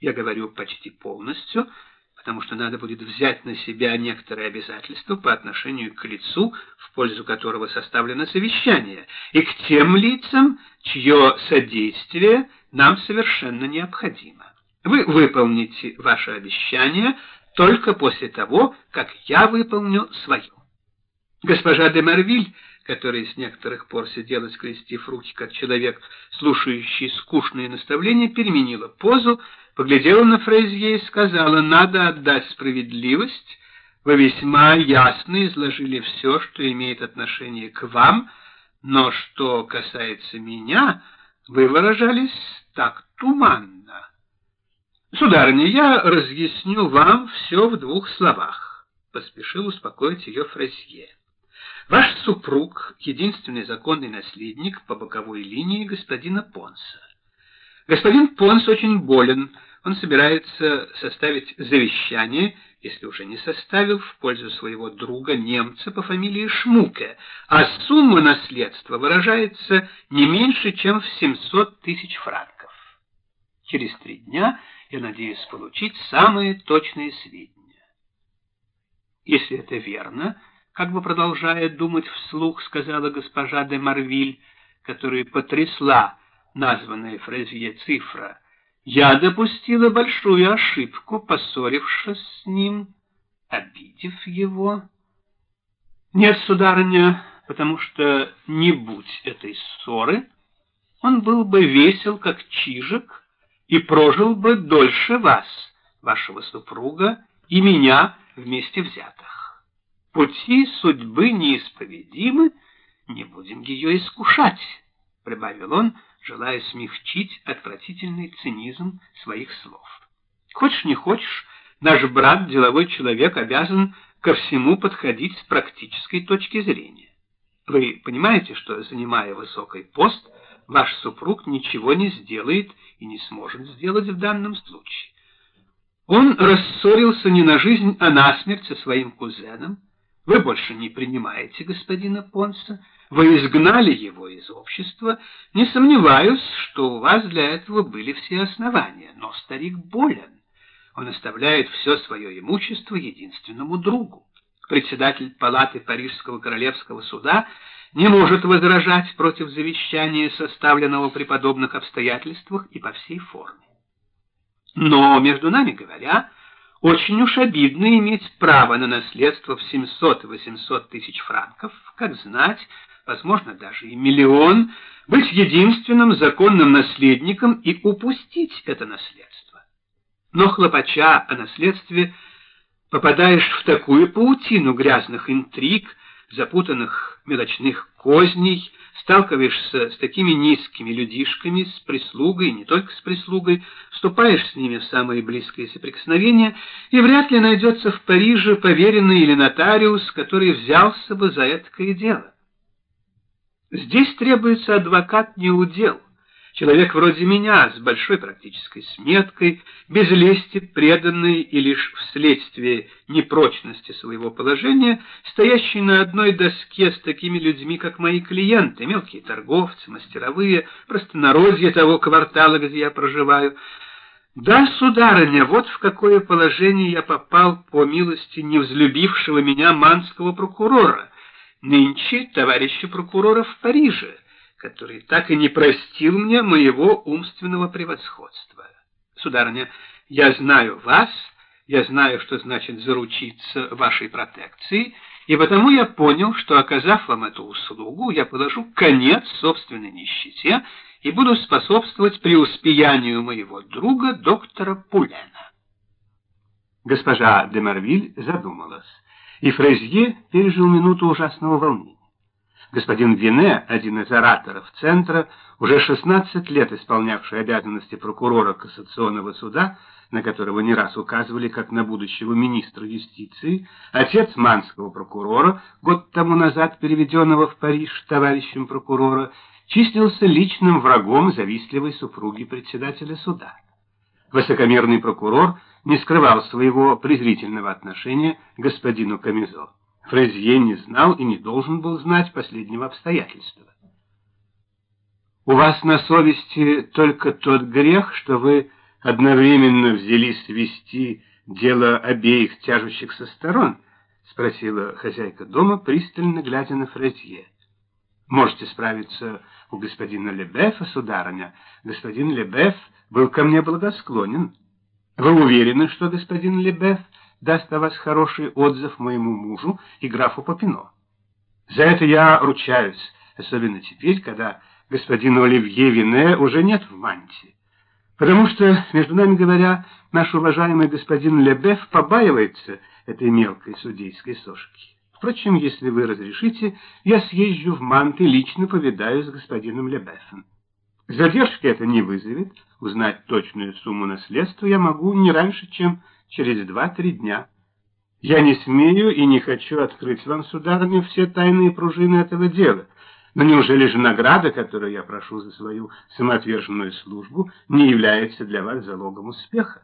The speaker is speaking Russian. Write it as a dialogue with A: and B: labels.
A: Я говорю почти полностью, потому что надо будет взять на себя некоторые обязательства по отношению к лицу, в пользу которого составлено совещание, и к тем лицам, чье содействие нам совершенно необходимо. Вы выполните ваше обещание только после того, как я выполню свое. Госпожа де Марвиль, которая с некоторых пор сидела, скрестив руки, как человек, слушающий скучные наставления, переменила позу, поглядела на Фрейзье и сказала, «Надо отдать справедливость. Вы весьма ясно изложили все, что имеет отношение к вам, но что касается меня, вы выражались так туманно». «Сударыня, я разъясню вам все в двух словах», — поспешил успокоить ее Фрейзье. «Ваш супруг — единственный законный наследник по боковой линии господина Понса. Господин Понс очень болен, он собирается составить завещание, если уже не составил, в пользу своего друга немца по фамилии Шмуке, а сумма наследства выражается не меньше, чем в 700 тысяч франков. Через три дня я надеюсь получить самые точные сведения. Если это верно, как бы продолжая думать вслух, сказала госпожа де Марвиль, которая потрясла названная Фрезье цифра, я допустила большую ошибку, поссорившись с ним, обидев его. Нет, сударыня, потому что не будь этой ссоры, он был бы весел, как чижик, и прожил бы дольше вас, вашего супруга, и меня вместе взятых. Пути судьбы неисповедимы, не будем ее искушать, — прибавил он, желая смягчить отвратительный цинизм своих слов. Хочешь не хочешь, наш брат, деловой человек, обязан ко всему подходить с практической точки зрения. Вы понимаете, что, занимая высокий пост, ваш супруг ничего не сделает и не сможет сделать в данном случае. Он рассорился не на жизнь, а на смерть со своим кузеном. Вы больше не принимаете господина Понса, вы изгнали его из общества. Не сомневаюсь, что у вас для этого были все основания, но старик болен. Он оставляет все свое имущество единственному другу. Председатель палаты Парижского королевского суда — не может возражать против завещания, составленного при подобных обстоятельствах и по всей форме. Но, между нами говоря, очень уж обидно иметь право на наследство в 700-800 тысяч франков, как знать, возможно, даже и миллион, быть единственным законным наследником и упустить это наследство. Но, хлопача о наследстве, попадаешь в такую паутину грязных интриг, запутанных мелочных козней, сталкиваешься с такими низкими людишками, с прислугой, не только с прислугой, вступаешь с ними в самые близкие соприкосновения, и вряд ли найдется в Париже поверенный или нотариус, который взялся бы за это дело. Здесь требуется адвокат неудел, Человек вроде меня, с большой практической сметкой, без лести, преданный и лишь вследствие непрочности своего положения, стоящий на одной доске с такими людьми, как мои клиенты, мелкие торговцы, мастеровые, простонародье того квартала, где я проживаю. Да, сударыня, вот в какое положение я попал по милости невзлюбившего меня манского прокурора, нынче товарища прокурора в Париже который так и не простил мне моего умственного превосходства. Сударыня, я знаю вас, я знаю, что значит заручиться вашей протекцией, и потому я понял, что, оказав вам эту услугу, я положу конец собственной нищете и буду способствовать преуспеянию моего друга доктора Пулена. Госпожа де Марвиль задумалась, и Фрезье пережил минуту ужасного волнения. Господин Вине, один из ораторов Центра, уже 16 лет исполнявший обязанности прокурора Кассационного суда, на которого не раз указывали как на будущего министра юстиции, отец манского прокурора, год тому назад переведенного в Париж товарищем прокурора, числился личным врагом завистливой супруги председателя суда. Высокомерный прокурор не скрывал своего презрительного отношения к господину Камизо. Фрезье не знал и не должен был знать последнего обстоятельства. «У вас на совести только тот грех, что вы одновременно взялись вести дело обеих тяжущихся сторон? — спросила хозяйка дома, пристально глядя на Фразье. Можете справиться у господина Лебефа, сударыня. Господин Лебеф был ко мне благосклонен. Вы уверены, что господин Лебеф даст о вас хороший отзыв моему мужу и графу Попино? За это я ручаюсь, особенно теперь, когда господина Оливье Вине уже нет в мантии. Потому что, между нами говоря, наш уважаемый господин Лебеф побаивается этой мелкой судейской сошки. Впрочем, если вы разрешите, я съезжу в Мант и лично повидаюсь с господином Лебефом. Задержки это не вызовет. Узнать точную сумму наследства я могу не раньше, чем через два-три дня. Я не смею и не хочу открыть вам, сударыня, все тайные пружины этого дела. Но неужели же награда, которую я прошу за свою самоотверженную службу, не является для вас залогом успеха?